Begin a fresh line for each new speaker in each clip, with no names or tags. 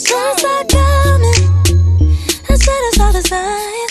Since I come in, it's as all as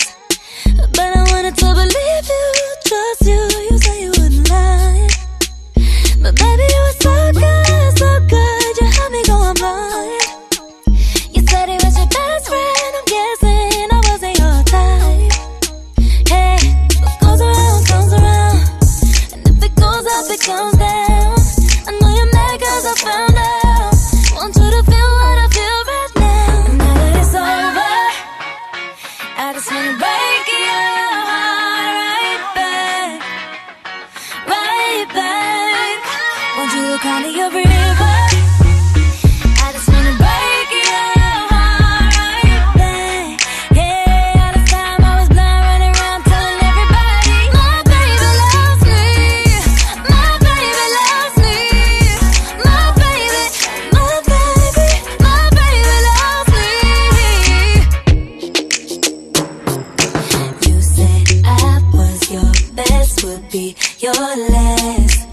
would be your last.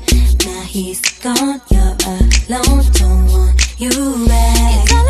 Now he's gone, you're alone, don't want you back.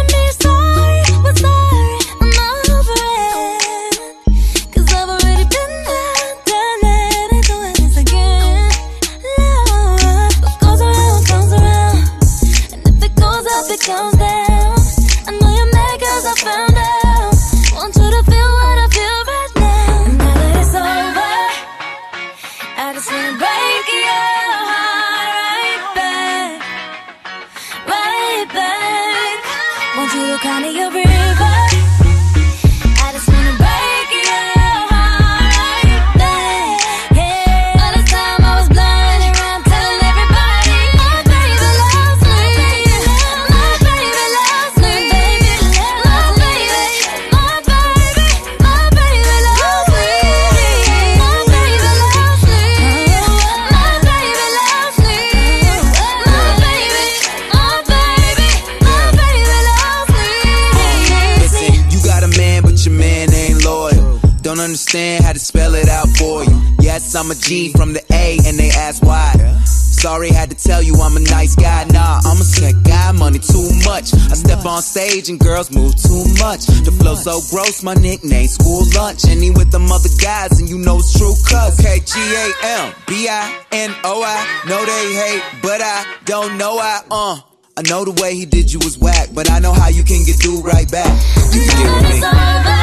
don't understand how to spell it out for you. Yes, I'm a G from the A, and they ask why. Sorry, had to tell you I'm a nice guy. Nah, I'm a slick guy, money too much. I step on stage and girls move too much. The flow so gross, my nickname, school lunch. And he with them other guys, and you know it's true, cuz. Okay, G A M B I N O I. Know they hate, but I don't know I, uh. I know the way he did you was whack, but I know how you can get through right back. You can get with me.